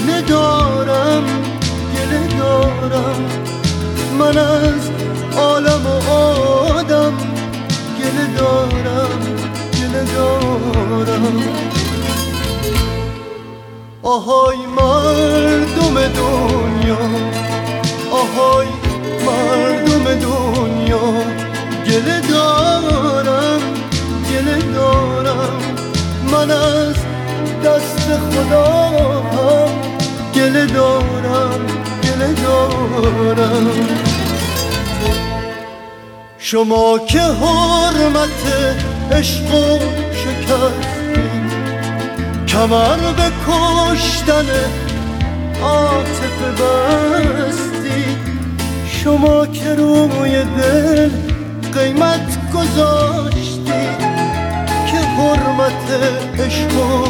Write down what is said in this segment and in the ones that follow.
گله دارم گله دارم. من از عالم و آدم گله دارم گله دارم. آهای مردم دنیا آهای مردم دنیا. گله دارم گله دارم. من از دست خدا گله دارم گله دارم شما که حرمت عشق و شکستین کمر به کشتن عاطفه بستی. شما که روی دل قیمت گذاشتی که حرمت عشق و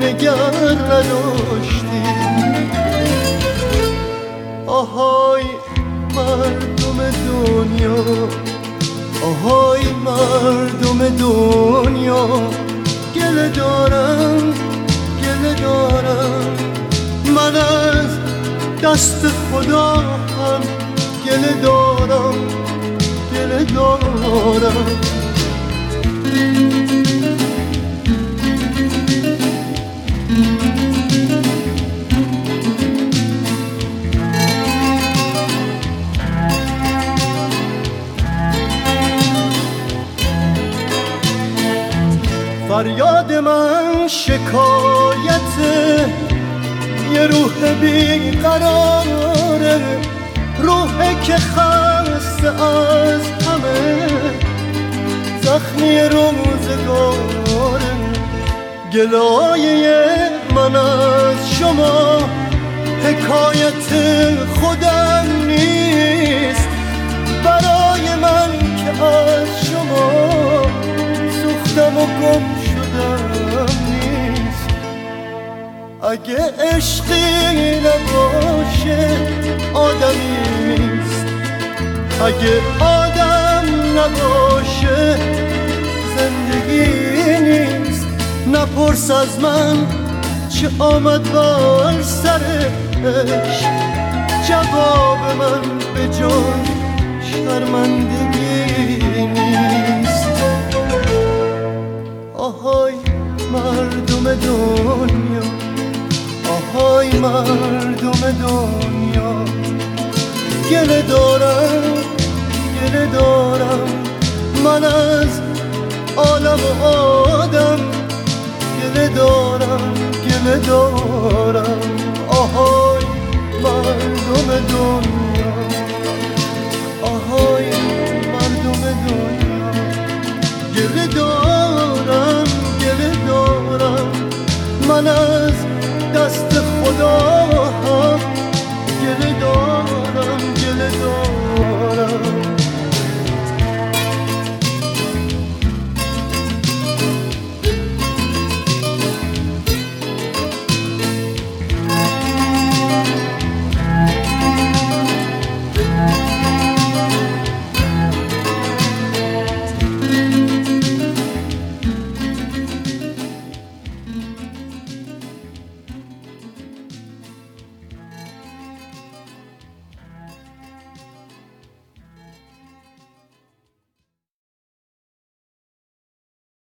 نگر نداشتی آهای مردم دنیا آهای مردم دنیا گله دارم گله دارم. من از دست خدا هم گله دارم گله دارم. فریاد من شکایت یه روح بیقراره روحه که خسته از همه زخمی روزگاره گلایه من از شما حکایت خودم. اگه عشقی نباشه آدمی نیست. اگه آدم نباشه زندگی نیست. نپرس از من چه آمد بر سرش. جواب من به جای شرمندگی مردم دنیا. گله دارم گله دارم. من از عالم آدم. گله دارم گله دارم. آهای مردم دنیا. آهای مردم دنیا. گله دارم گله دارم. من از دست خدا. گله دارم گله دارم.